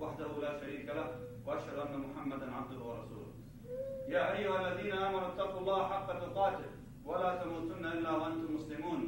وحده لا شريك له وأشهد أن محمدا عبده ورسوله. يا أيها الذين آمنوا اتقوا الله حق تقاته ولا تموتن إلا وأنتم مسلمون.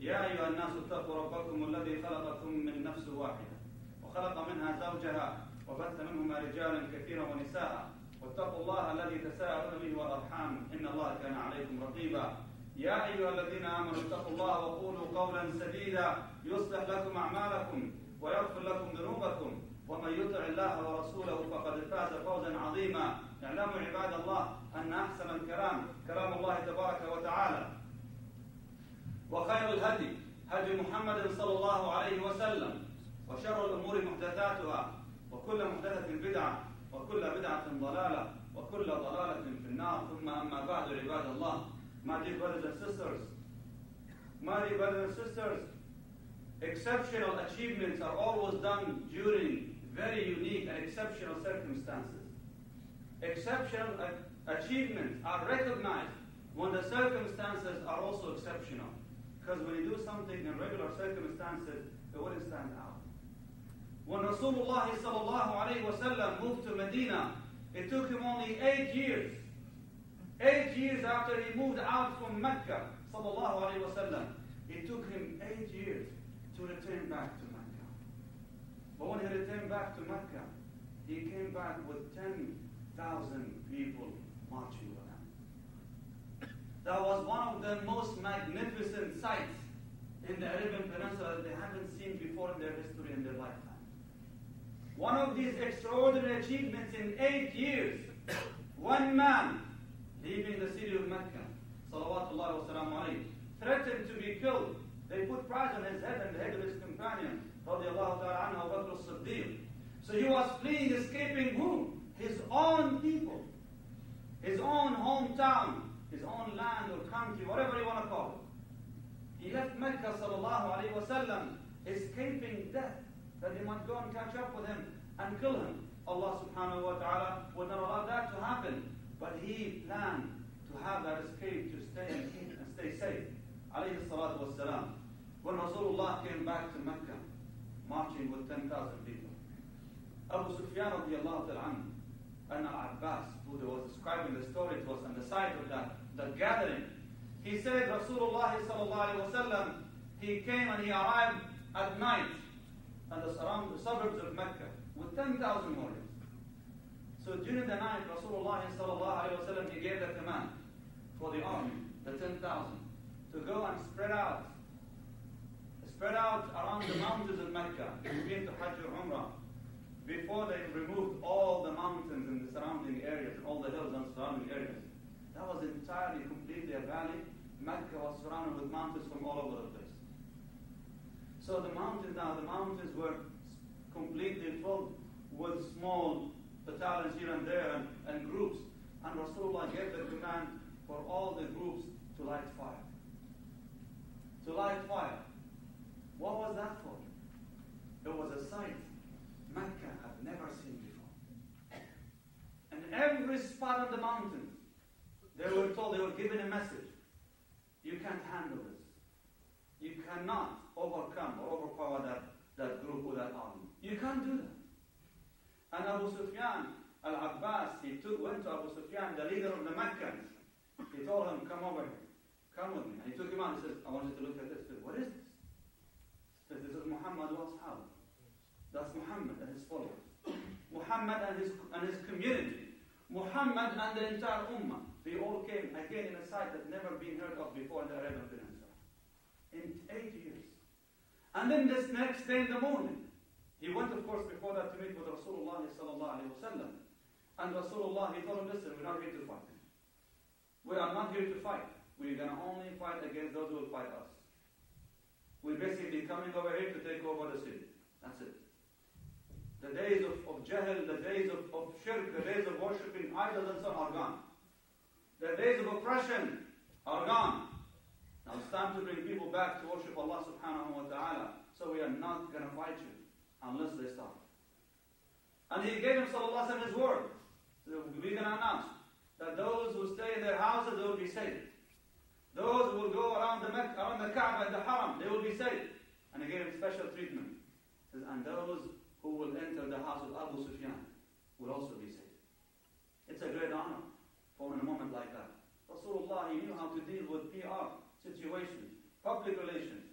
يا أيها الناس اتقوا ربكم الذي خلقكم من نفس واحدة وخلق منها زوجها وبث منهما رجالا كثيرا ونساء. واتقوا الله الذي تساءلون به والأرحام إن الله كان عليكم رقيبا. يا أيها الذين آمنوا اتقوا الله وقولوا قولا سديدا يصلح لكم أعمالكم ويغفر لكم ذنوبكم. ومن يطع الله ورسوله فقد فاز فوزا عظيما. اعلموا عباد الله أن أحسن الكلام كلام الله تبارك وتعالى. وخير الهدي هدي محمد صلى الله عليه وسلم وشر الأمور محدثاتها وكل محدثة بدعة وكل بدعة ضلالة وكل ضلالة في النار. ثم أما بعد عباد الله My dear brothers and sisters My dear brothers and sisters Exceptional achievements are always done during very unique and exceptional circumstances. Exceptional achievements are recognized when the circumstances are also exceptional. Because when you do something in regular circumstances, it wouldn't stand out. When Rasulullah sallallahu moved to Medina, it took him only eight years. Eight years after he moved out from Mecca, sallallahu it took him eight years to return back to Mecca. But when he returned back to Mecca, he came back with 10,000 people marching with him. That was one of the most magnificent sights in the Arabian Peninsula that they haven't seen before in their history in their lifetime. One of these extraordinary achievements in eight years, one man leaving the city of Mecca, salawatullah wa threatened to be killed. They put price on his head and the head of his companion, So he was fleeing, escaping who? His own people, his own hometown, his own land or country, whatever you want to call it. He left Mecca, sallallahu alayhi wa sallam, escaping death that they might go and catch up with him and kill him. Allah subhanahu wa ta'ala would not allow that to happen. But he planned to have that escape to stay and, stay safe. Alayhi salatu wassalam. When Rasulullah came back to Mecca, marching with 10,000 people, Abu Sufyan radiallahu ta'ala and Al-Abbas, who was describing the story to us on the side of that, the gathering, he said Rasulullah sallallahu alayhi wa sallam, he came and he arrived at night and the surround the suburbs of Mecca with 10,000 warriors. So during the night, Rasulullah wasallam, he gave the command for the army, the 10,000, to go and spread out, spread out around the mountains of Mecca, between the Hajj or Umrah, before they removed all the mountains in the surrounding areas, and all the hills and surrounding areas. That was entirely, completely a valley. Mecca was surrounded with mountains from all over the place. So the mountains now, the mountains were completely filled with small battalions here and there and, and groups. And Rasulullah gave the command for all the groups to light fire. To light fire. What was that for? It was a sight Mecca had never seen before. And every spot on the mountain, they were told, they were given a message. You can't handle this. You cannot overcome or overpower that, that group or that army. You can't do that. And Abu Sufyan al-Abbas, he took, went to Abu Sufyan, the leader of the Meccans. He told him, come over here. Come with me. And he took him out. He says, I want you to look at this. What is this? He says, this is Muhammad wa ashab. That's Muhammad and his followers. Muhammad and his, and his community. Muhammad and the entire Ummah. They all came again in a sight that never been heard of before in the Arabian Peninsula. In eight years. And then this next day in the morning, he went, of course, before that to meet with Rasulullah sallallahu alayhi wasallam. And Rasulullah, he told him, listen, we're not here to fight. We are not here to fight. We're going to only fight against those who will fight us. We're basically coming over here to take over the city. That's it. The days of, of jahl, the days of, of shirk, the days of worshipping idols and so on are gone. The days of oppression are gone. Now it's time to bring people back to worship Allah subhanahu wa ta'ala. So we are not going to fight you unless they stop. And he gave him sallallahu alayhi wa his word. So we're going to announce that those who stay in their houses, will be saved. Those who will go around the Mecca, around the Kaaba and the Haram, they will be saved. And he gave him special treatment. And those who will enter the house of Abu Sufyan will also be safe. It's a great honor for in a moment like that. Rasulullah, he knew how to deal with PR situations, public relations.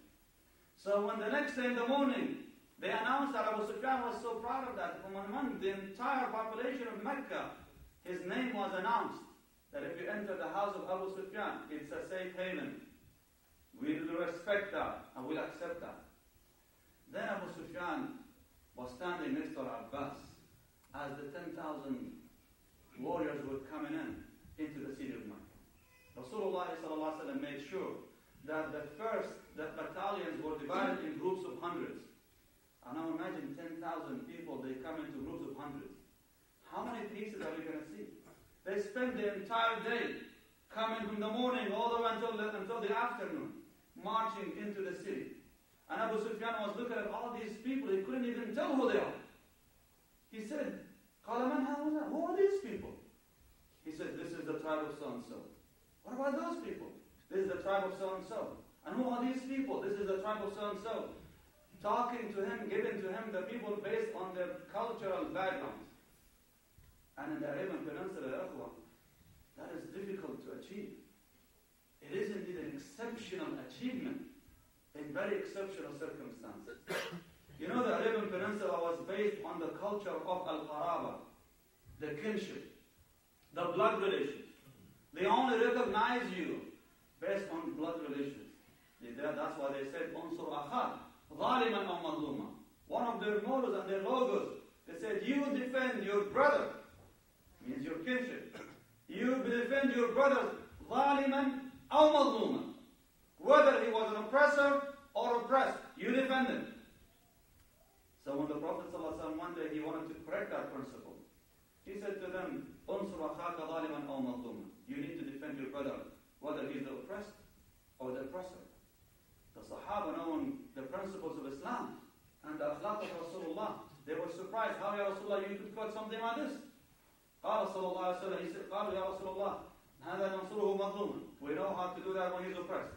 So when the next day in the morning, they announced that Abu Sufyan was so proud of that. From among the entire population of Mecca, his name was announced. That if you enter the house of Abu Sufyan, it's a safe haven. We will respect that and we'll accept that. Then Abu Sufyan was standing next to Abbas as the 10,000 warriors were coming in into the city of Mecca. Rasulullah made sure that the first the battalions were divided in groups of hundreds. And now imagine 10,000 people, they come into groups of hundreds. How many pieces are we going to see? They spend the entire day coming from the morning all the way until the, until the afternoon, marching into the city. And Abu Sufyan was looking at all these people, he couldn't even tell who they are. He said, Who are these people? He said, This is the tribe of so and so. What about those people? This is the tribe of so and so. And who are these people? This is the tribe of so and so. Talking to him, giving to him the people based on their cultural background. And in the Arabian Peninsula, that is difficult to achieve. It is indeed an exceptional achievement in very exceptional circumstances. you know, the Arabian Peninsula was based on the culture of Al-Qaraba, the kinship, the blood relations. They only recognize you based on blood relations. That's why they said, Unsur Akhar, Zaliman aw Mazluma. One of their models and their logos, they said, you defend your brother, means your kinship. You defend your brother, Zaliman aw Mazluma. Whether he was an oppressor or oppressed, you defend him. So when the Prophet ﷺ one day he wanted to correct that principle, he said to them, أنصر أخاك ظالما أو مظلوما. You need to defend your brother, whether he's the oppressed or the oppressor. The Sahaba knowing the principles of Islam and the akhlaq of Rasulullah, they were surprised, how Ya Rasulullah you could quote something like this? قال صلى الله عليه وسلم, he said, قالوا يا رسول الله هذا ننصره مظلوما. We know how to do that when he's oppressed.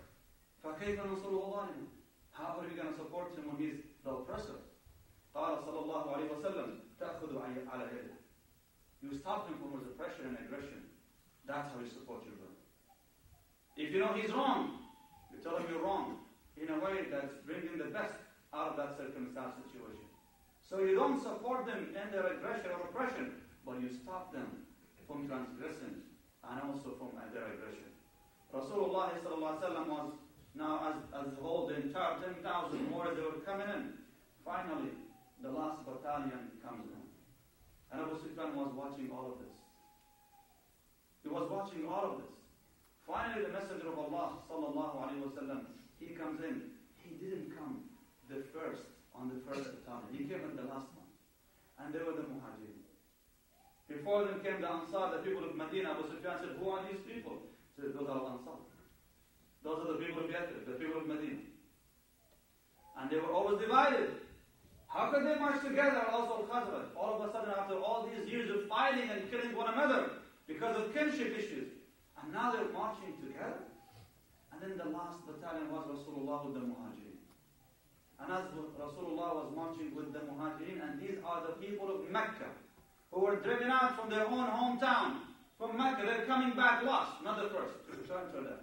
فكيف ننصره ظالما? How are we going to support him when he's the oppressor? قال صلى الله عليه وسلم تأخذ على يده. You stop him from his oppression and aggression. That's how you support your brother. If you know he's wrong, you tell him you're wrong in a way that's bringing the best out of that circumstance situation. So you don't support them in their aggression or oppression, but you stop them from transgressing and also from their aggression. Rasulullah was now, as, as a whole, the entire 10,000 more they were coming in. Finally, the last battalion comes in. And Abu Sufyan was watching all of this. He was watching all of this. Finally, the Messenger of Allah, sallallahu alayhi wasallam, he comes in. He didn't come the first on the first battalion. He came in the last one. And they were the Muhajirin. Before them came the Ansar, the people of Medina. Abu Sufyan said, Who are these people? He said, Those are Ansar. Those are the people of Yathrib, the people of Medina. And they were always divided. How could they march together also Khazraj? All of a sudden, after all these years of fighting and killing one another because of kinship issues, and now they're marching together. And then the last battalion was Rasulullah with the Muhajirin. And as Rasulullah was marching with the Muhajirin, and these are the people of Mecca who were driven out from their own hometown. From Mecca, they're coming back lost, not the first. Return to them.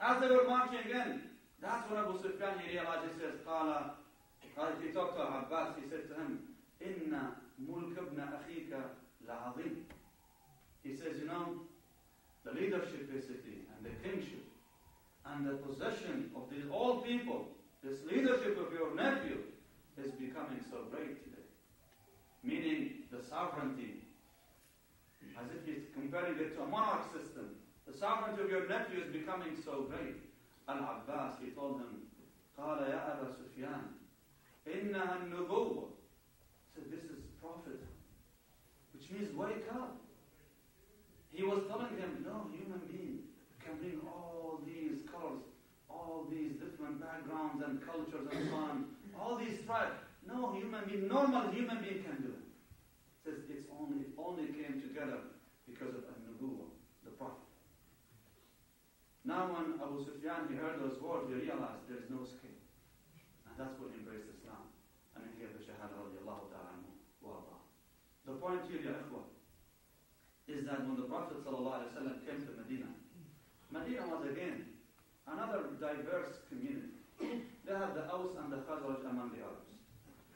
As they were marching in, that's when Abu Sufyan he realized, he says, Qala, he talked to Abbas, he said to him, mulk ibn akhika la'azim. He says, you know, the leadership basically, and the kingship, and the possession of these all people, this leadership of your nephew is becoming so great today. Meaning the sovereignty, as if he's comparing it to a monarch system The sovereignty of your nephew is becoming so great. Al-Abbas, he told him, قال يا أبا سفيان إنها النبوة. said, this is prophet, which means wake up. He was telling them, no human being can bring all these colors, all these different backgrounds and cultures and so on, all these tribes. No human being, normal human being can do it. it says it's only, it only came together because of Now when Abu Sufyan, he heard those words, he realized there is no escape. And that's what embraced Islam. And he gave the Shahada radiallahu ta'ala anhu The point here, ya ikhwa, is that when the Prophet ﷺ came to Medina, Medina was again another diverse community. They have the Aus and the Khazraj among the Arabs.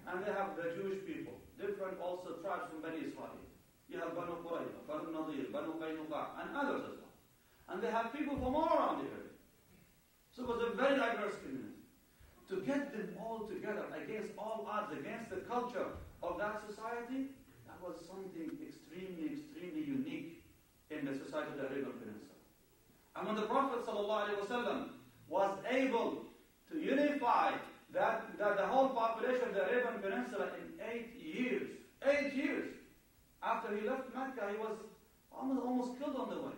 And they have the Jewish people, different also tribes from Bani Israel. You have Banu Qurayza, Banu Nadir, Banu Qaynuqa, and others. And they have people from all around the area. So it was a very diverse community. To get them all together against all odds, against the culture of that society, that was something extremely, extremely unique in the society of the Arabian Peninsula. And when the Prophet ﷺ was able to unify that, that the whole population of the Arabian Peninsula in eight years. Eight years. After he left Mecca, he was almost, almost killed on the way.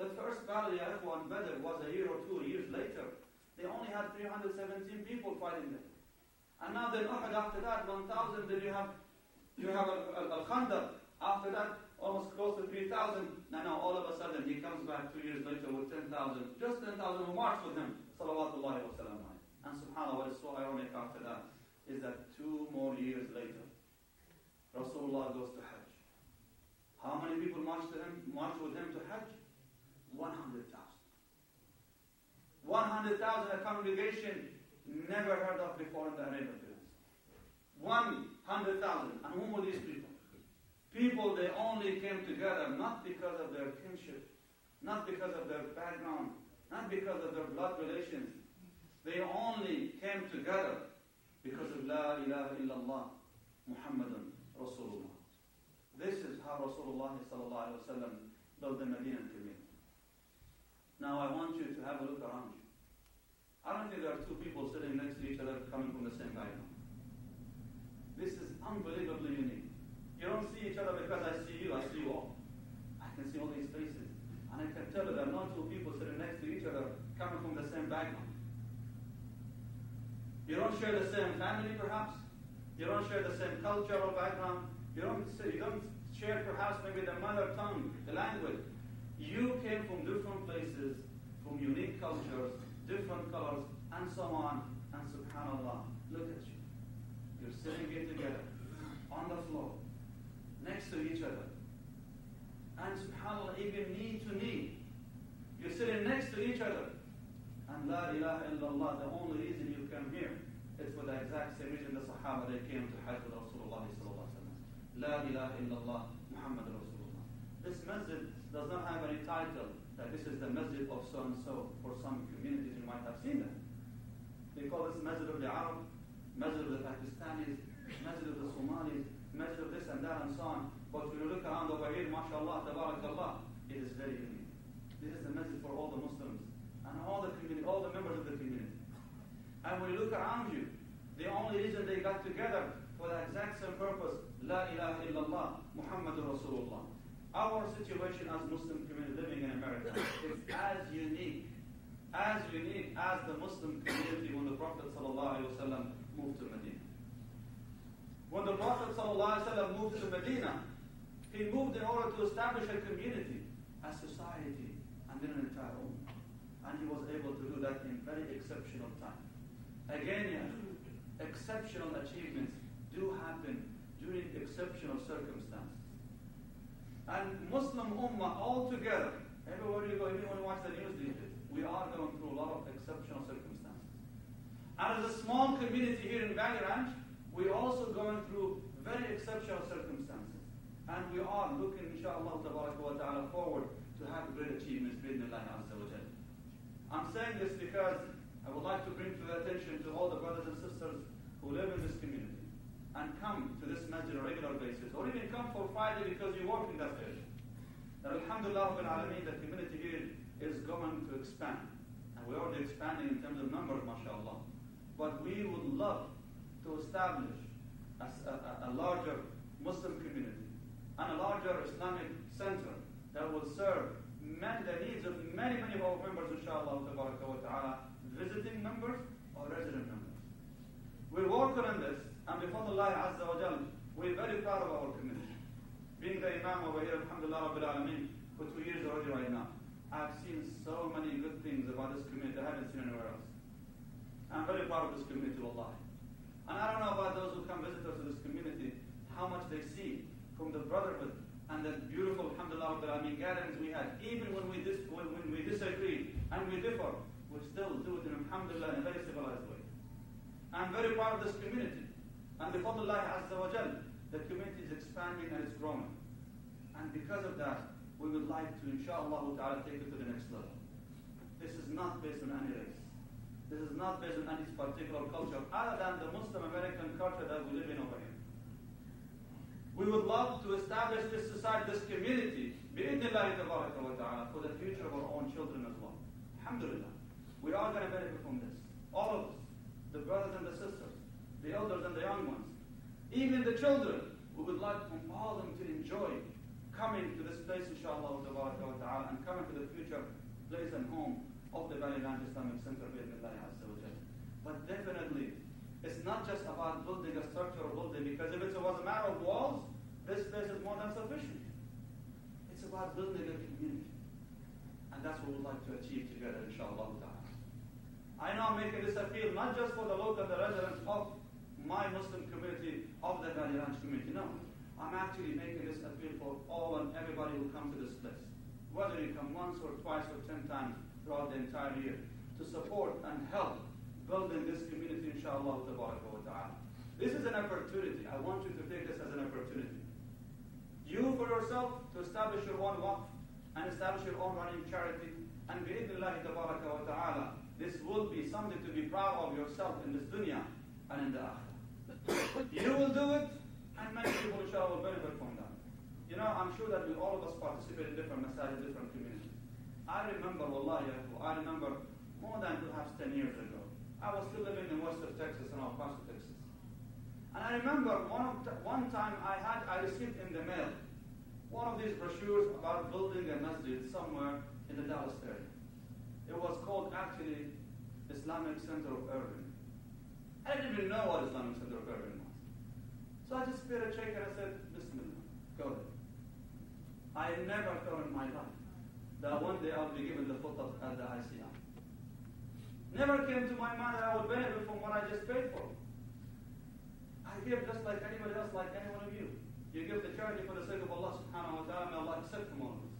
The first battle, Ya Ikhwan Badr, was a year or two years later. They only had 317 people fighting them. And now then Uhud after that, 1,000, then you have you have Al-Khandaq. After that, almost close to 3,000. Now, now all of a sudden he comes back two years later with 10,000. Just 10,000 who marched with him. Salawatullahi wa salam. And subhanAllah, what is so ironic after that is that two more years later, Rasulullah goes to Hajj. How many people marched, to him, marched with him to Hajj? 100,000. 100,000 a congregation never heard of before in the Arabian Peninsula. 100,000. And whom were these people? People, they only came together not because of their kinship, not because of their background, not because of their blood relations, they only came together because of La ilaha illallah Muhammadun Rasulullah. This is how Rasulullah built the Medina community. Now I want you to have a look around you. I don't think there are two people sitting next to each other coming from the same background. This is unbelievably unique. You don't see each other because I see you, I see you all. I can see all these faces. And I can tell you there are not two people sitting next to each other coming from the same background. You don't share the same family, perhaps. You don't share the same cultural background. You don't, you don't share, perhaps, maybe the mother tongue, the language. You came from different places, from unique cultures, different colors, and so on. And subhanAllah, look at you. You're sitting here together, on the floor, next to each other. And subhanAllah, even knee to knee. You're sitting next to each other. And La ilaha illallah, the only reason you come here is for the exact same reason the Sahaba they came to Hajj with Rasulullah La ilaha illallah, Muhammad Rasulullah. This masjid does not have any title that this is the masjid of so and so. For some communities you might have seen that. They call this Masjid of the Arab, Masjid of the Pakistanis, Masjid of the Somalis, Masjid of this and that and so on. But when you look around over here, mashallah, tabarakallah, it is very unique. This is the masjid for all the Muslims and all the community, all the members of the community. And when you look around you, the only reason they got together for the exact same purpose, La ilaha illallah, Muhammadur Rasulullah. Our situation as Muslim community living in America is as unique, as unique as the Muslim community when the Prophet ﷺ moved to Medina. When the Prophet ﷺ moved to Medina, he moved in order to establish a community, a society, and then an entire ummah and he was able to do that in very exceptional time. Again, exceptional achievements do happen during exceptional circumstances. And Muslim Ummah altogether, everywhere you go, everyone watch the news these days, we are going through a lot of exceptional circumstances. And as a small community here in Valley Ranch, we're also going through very exceptional circumstances. And we are looking, inshallah, ta'ala, forward to have great achievements, bi'idhnillah azza wa I'm saying this because I would like to bring to the attention to all the brothers and sisters who live in this community and come to this masjid on a regular basis, or even come for Friday because you work in that area. That Alhamdulillah Alameen, the community here is going to expand. And we're already expanding in terms of numbers, mashallah. But we would love to establish a, a, a larger Muslim community and a larger Islamic center that will serve many, the needs of many, many of our members, inshallah, ta'ala, visiting members or resident members. We're working on this, and before bifadlillah azza wa jal, we're very proud of our community. Being the Imam over here, alhamdulillah, rabbil alameen, for two years already right now, I've seen so many good things about this community I haven't seen anywhere else. I'm very proud of this community, Allah. And I don't know about those who come visit us to this community, how much they see from the brotherhood and the beautiful, alhamdulillah, I mean, gatherings we had. Even when we, dis- when, when we disagree and we differ, we still do it in, alhamdulillah, in a very civilized way. I'm very proud of this community. And the Fadlullah Azza wa Jal, the community is expanding and it's growing. And because of that, we would like to, inshallah ta'ala, take it to the next level. This is not based on any race. This is not based on any particular culture other than the Muslim American culture that we live in over here. We would love to establish this society, this community, Allah for the future of our own children as well. Alhamdulillah. We are going to benefit from this. All of us. The brothers and the sisters. The elders and the young ones. Even the children. We would like from all them to enjoy coming to this place, inshallah, and coming to the future place and home of the Ranch Islamic Center, But definitely, it's not just about building a structure or building, because if it was a matter of walls, this place is more than sufficient. It's about building a community. And that's what we'd like to achieve together, inshallah. I know I'm making this appeal not just for the local the residents of my Muslim community, of the Valley Ranch community. No. I'm actually making this appeal for all and everybody who comes to this place. Whether you come once or twice or ten times throughout the entire year to support and help building this community, inshallah ta'ala. This is an opportunity. I want you to take this as an opportunity. You for yourself to establish your own waqf and establish your own running charity. And bi'idhnillahi wa ta'ala, this will be something to be proud of yourself in this dunya and in the akhirah. You will do it, and many people, inshallah, will benefit from that. You know, I'm sure that we all of us participate in different masajid, different communities. I remember, wallahi, I remember more than perhaps 10 years ago. I was still living in west of Texas and El Paso, Texas. And I remember one, one time I had, I received in the mail one of these brochures about building a masjid somewhere in the Dallas area. It was called actually Islamic Center of Irving. I didn't even know what Islamic Center of Irving was. So I just paid a check and I said, Bismillah, go ahead. I never thought in my life that one day I'll be given the of at the ICI. Never came to my mind that I would benefit from what I just paid for. I give just like anybody else, like any one of you. You give the charity for the sake of Allah subhanahu wa ta'ala, may Allah accept from all of us.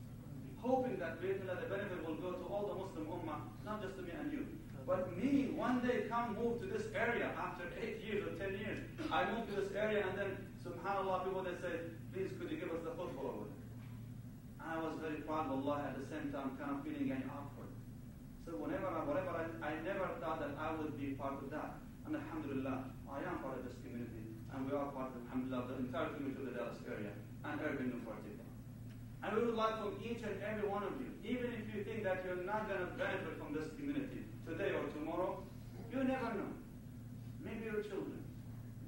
Hoping that the benefit will go to all the Muslim ummah, not just to me and you. But me, one day come move to this area after eight years or ten years. I move to this area and then, subhanAllah, people they say, please could you give us the khutbah over there? And I was very proud of Allah at the same time, kind of feeling any awkward. So whenever, I, whatever, I, I never thought that I would be part of that. And alhamdulillah, I am part of this community. And we are part of, alhamdulillah, the entire community of the Dallas area, and Irving in particular. And we would like from each and every one of you, even if you think that you're not going to benefit from this community today or tomorrow, you never know. Maybe your children,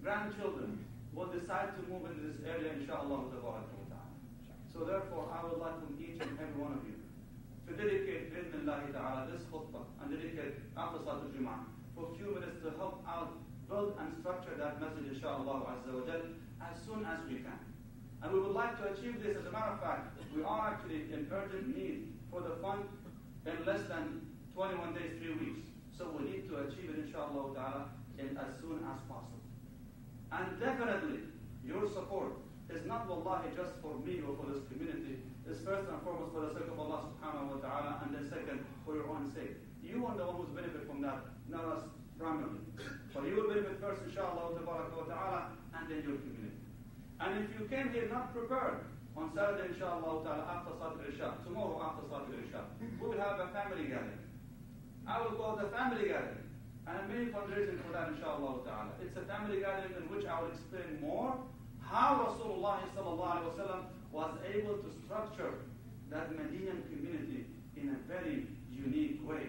grandchildren will decide to move into this area, inshallah. So therefore, I would like from each and every one of you to dedicate bi'idhnillahi ta'ala this khutbah and dedicate after Salat al-Jum'ah for a few minutes to help out build and structure that masjid, inshallah, as soon as we can. And we would like to achieve this. As a matter of fact, we are actually in urgent need for the fund in less than 21 days, three weeks. So we need to achieve it, inshallah ta'ala, in as soon as possible. And definitely, your support is not wallahi just for me or for this community. It's first and foremost for the sake of Allah subhanahu wa ta'ala, and then second, for your own sake. You are the one who's benefit from that, not us primarily. But you will benefit first, inshallah ta'ala, and then your community. And if you came here not prepared, on Saturday, inshallah ta'ala, after Salat al-Isha, tomorrow after Salat al-Isha, we will have a family gathering. I will call a family gathering. And many fundraising for that, inshallah ta'ala. It's a family gathering in which I will explain more how Rasulullah was able to structure that Medinan community in a very unique way.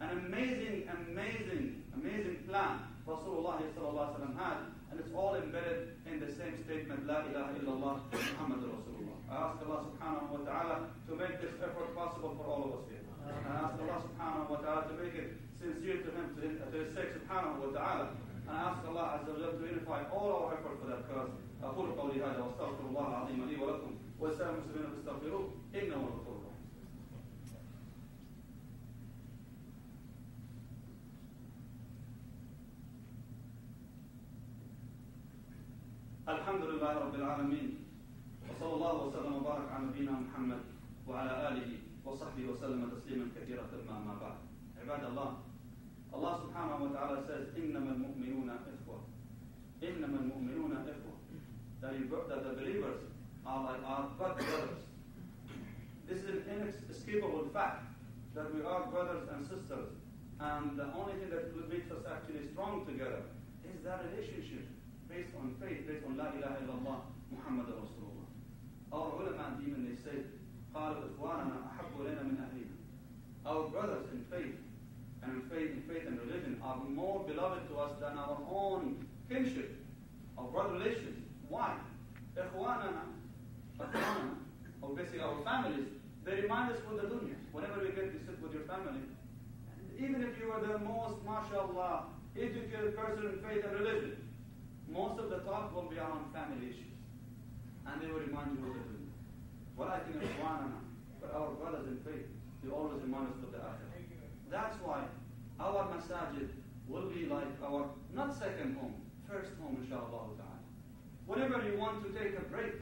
An amazing, amazing, amazing plan Rasulullah had And it's all embedded in the same statement, La ilaha illallah, Muhammad Rasulullah. I ask Allah subhanahu wa ta'ala to make this effort possible for all of us here. Wa ta'ala. And I ask Allah azza wa to unify all our effort for that cause. أقول قولي هذا وأستغفر الله العظيم لي ولكم ولسائر المسلمين فاستغفروه إنه هو الغفور الرحيم. الحمد لله رب العالمين وصلى الله وسلم وبارك على نبينا محمد وعلى آله وصحبه وسلم تسليما كثيرا ثم أما بعد عباد الله الله سبحانه وتعالى says انما المؤمنون اخوه انما المؤمنون اخوه that, you, that the believers are like our God brothers this is an inescapable fact that we are brothers and sisters and the only thing that makes us actually strong together is that relationship based on faith, based on La ilaha illallah, Muhammad they will remind you of the dunya. ولكن إخواننا, but our brothers in faith, they always remind us of the akhirah. That's why our masajid will be like our, not second home, first home, inshallah ta'ala. Whenever you want to take a break,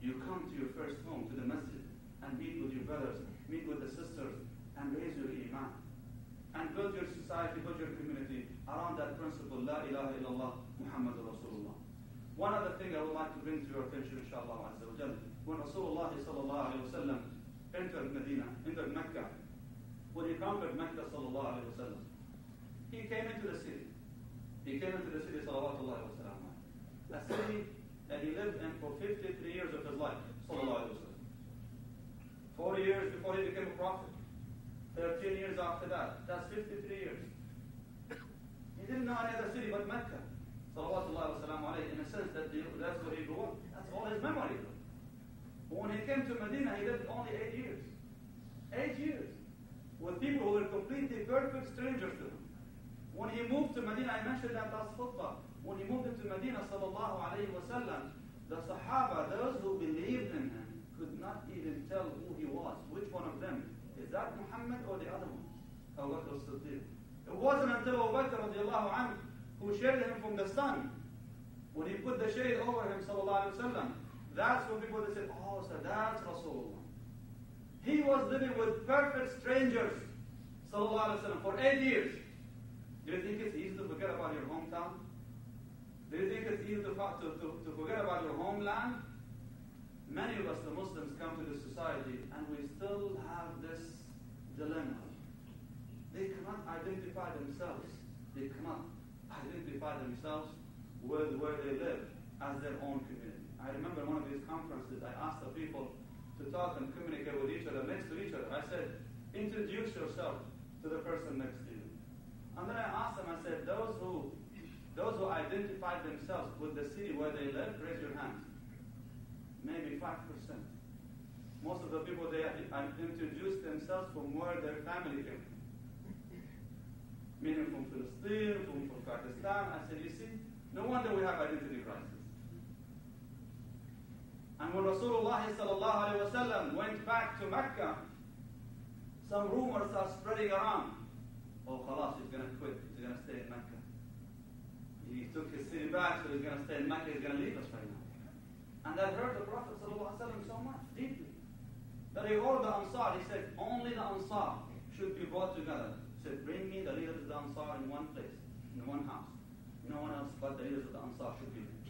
you come to your first home, to the masjid, and meet with your brothers, meet with the sisters, and raise your iman. And build your society, build your community around that principle, La ilaha illallah, Muhammad Rasulullah. One other thing I would like to bring to your attention, inshallah, Azza wa. When Rasulullah sallallahu alayhi wa entered Medina, entered Mecca, when he conquered Mecca sallallahu alayhi wa he came into the city. He came into the city, sallallahu alayhi wa. A city that he lived in for 53 years of his life, sallallahu alayhi wa sallam. 40 years before he became a prophet. 13 years after that. That's 53 years. He didn't know any other city but Mecca. In a sense that that's where he grew up. That's all his memory. But when he came to Medina, he lived only eight years. Eight years. With people who were completely perfect strangers to him. When he moved to Medina, I mentioned that last khutbah. When he moved into Medina, sallallahu alayhi wa sallam, the Sahaba, those who believed in him, could not even tell who he was. Which one of them? Is that Muhammad or the other one? Abu Bakr as-Siddiq. It wasn't until Abu Bakr radiallahu anhu who shielded him from the sun. When he put the shade over him, sallallahu that's when people they said, oh, so that's Rasulullah. He was living with perfect strangers, sallallahu for eight years. Do you think it's easy to forget about your hometown? Do you think it's easy to, to, to, to forget about your homeland? Many of us, the Muslims, come to this society and we still have this dilemma. They cannot identify themselves. They cannot identify themselves with where they live as their own community. I remember one of these conferences, I asked the people to talk and communicate with each other, next to each other. I said, introduce yourself to the person next to you. And then I asked them, I said, those who those who identify themselves with the city where they live, raise your hands. Maybe 5%. Most of the people, they introduced themselves from where their family came Meaning from Palestine, from, from Pakistan. I said, you see, no wonder we have identity crisis. And when Rasulullah sallallahu went back to Mecca, some rumors are spreading around. Oh, khalas, he's going to quit. He's going to stay in Mecca. He took his city back, so he's going to stay in Mecca. He's going to leave us right now. And that hurt the Prophet ﷺ so much, deeply. That he ordered the Ansar, he said, only the Ansar should be brought together. Said, bring me the leaders of the Ansar in one place, in one house. No one else but the leaders of the Ansar should be there.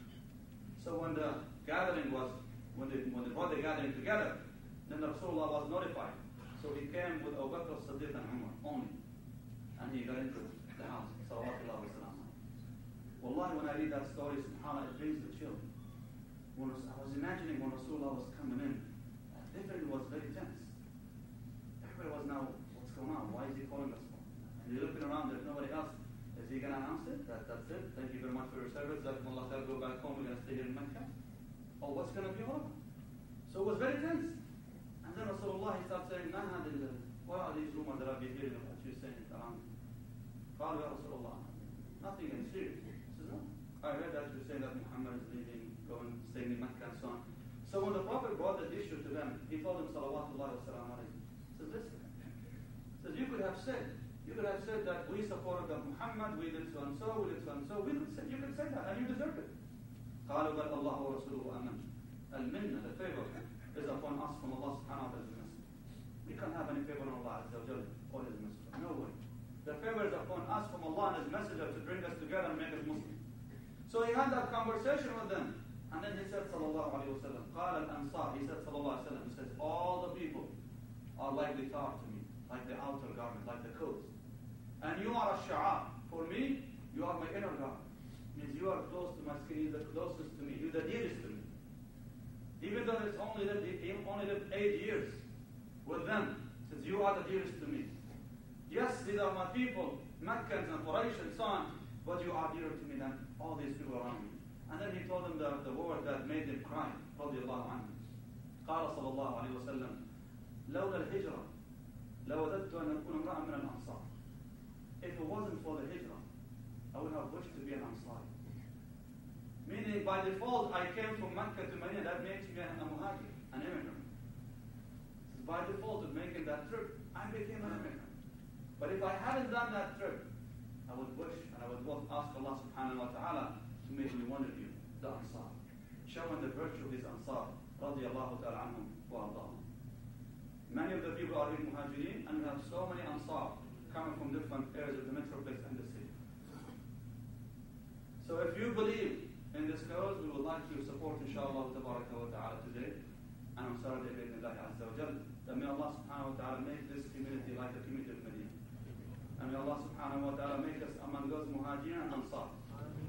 So when the gathering was, when they, when they brought the gathering together, then the Rasulullah was notified. So he came with Abu Bakr, Siddiq, and Umar only. And he got into the house. Salawatullah. Wallahi, when I read that story, subhanAllah, it brings the chill. When I was imagining when Rasulullah was coming in, everybody was very tense. Everybody was now, what's going on? Why is he calling us And you're looking around, there's nobody else. Is he going to announce it? That, that's it. Thank you very much for your service. Jazakumullah Oh, what's going to be over? So it was very tense. And then Rasulullah he started saying, ما هذه ال- what are these rumors that I've been hearing about you saying around? قالوا يا رسول الله nothing is serious. He says, no. I read that you're saying that Muhammad is leaving, going, staying in Mecca and so on. So when the Prophet brought that issue to them, he told them, salawatullah wa salam alayhi. He says, listen. He says, you could have said, you could have said that we supported that Muhammad, we did so and so, we did so and so. We could say, you could say that, and you deserve it. قالوا بل الله ورسوله أمن. المنة, the favor, is upon us from Allah subhanahu wa ta'ala. We can't have any favor on Allah Azza wa Jalla or His Messenger. No way. The favor is upon us from Allah and His Messenger to bring us together and make us Muslim. So he had that conversation with them. And then he said, Sallallahu Alaihi Wasallam, قال الأنصار, he said, Sallallahu Alaihi Wasallam, he says, all the people are like the tar to me, like the outer garment, like the coat. And you are a sha'a. For me, you are my inner garment. Means you are close to my skin, you're the closest to me, you're the dearest to me. Even though it's only lived, he only lived eight years with them, says you are the dearest to me. Yes, these are my people, Meccans and Quraysh and so on, but you are dearer to me than all these people around me. And then he told them the, the word that made him cry, رضي الله عنه. قال صلى الله عليه وسلم لولا الهجرة لوددت أن أكون امرأ من الأنصار. if it wasn't for the hijrah, I would have wished to be an Ansari. Meaning, by default, I came from Mecca to Medina. That makes me a muhajir, an immigrant. So By default of making that trip, I became an immigrant. But if I hadn't done that trip, I would wish and I would ask Allah subhanahu wa ta'ala to make me one of you, the Ansar. Showing the virtue of these Ansar, radiallahu ta'ala anhum wa. Many of the people are in Muhajirin, and we have so many Ansar coming from different areas of the metroplex and the city. So if you believe in this cause, we would like to support inshallah tabaraka wa ta'ala today. And sorry that Allah Azza wa Jal, that may Allah subhanahu wa ta'ala make this community like the community of Medina. And may Allah subhanahu wa ta'ala make us among those muhajirin and ansar.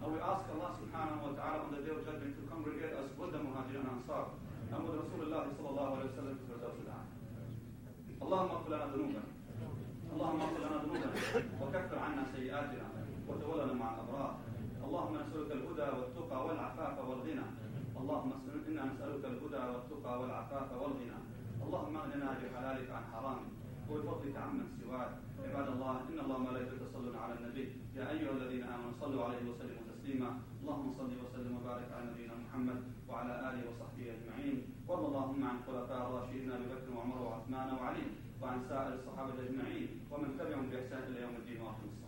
And we ask Allah subhanahu wa ta'ala والعفاف والغنى. اللهم اغننا بحلالك عن حرامك وبفضلك عمن سواك. عباد الله إن الله وملائكته يصلون على النبي. يا أيها الذين آمنوا صلوا عليه وسلموا تسليما. اللهم صل وسلم وبارك على نبينا محمد وعلى آله وصحبه أجمعين. وارض اللهم عن خلفاء الراشدين أبي بكر وعمر وعثمان وعلي وعن سائر الصحابة أجمعين. ومن تبعهم بإحسان إلى يوم الدين الصلاة.